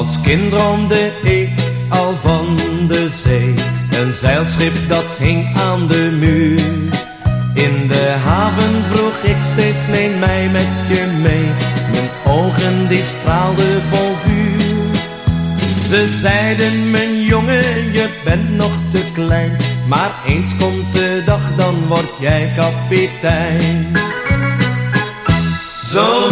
Als kind droomde ik al van de zee. Een zeilschip dat hing aan de muur. In de haven vroeg ik steeds, neem mij met je mee. Mijn ogen die straalden vol vuur. Ze zeiden, mijn jongen, je bent nog te klein. Maar eens komt de dag, dan word jij kapitein. Zo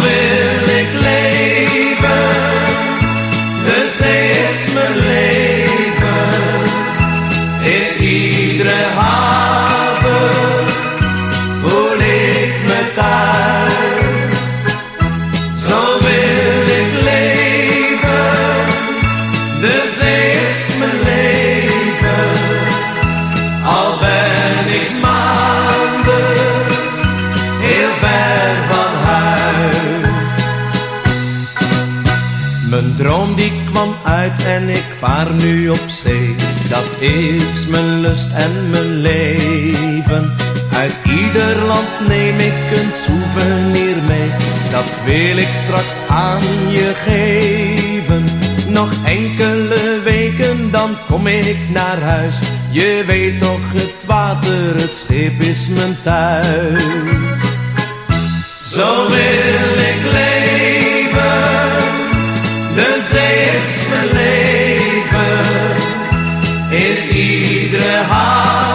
zee is mijn leven. Al ben ik maanden heel ver van huis. Mijn droom die kwam uit en ik vaar nu op zee. Dat is mijn lust en mijn leven. Uit ieder land neem ik een souvenir mee. Dat wil ik straks aan je geven nog enkele weken, dan kom ik naar huis. Je weet toch, het water, het schip is mijn thuis. Zo wil ik leven, de zee is mijn leven. In iedere haven.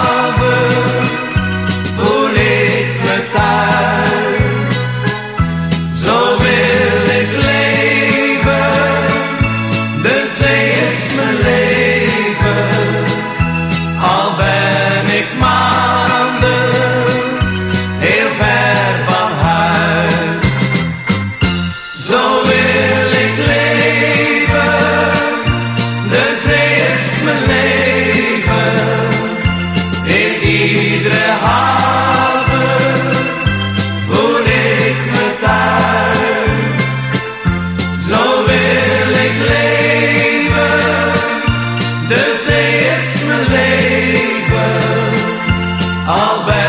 al ben ik maanden heel ver van huis. Zo wil ik leven, de zee is mijn leven, in iedere hart. I'll bet.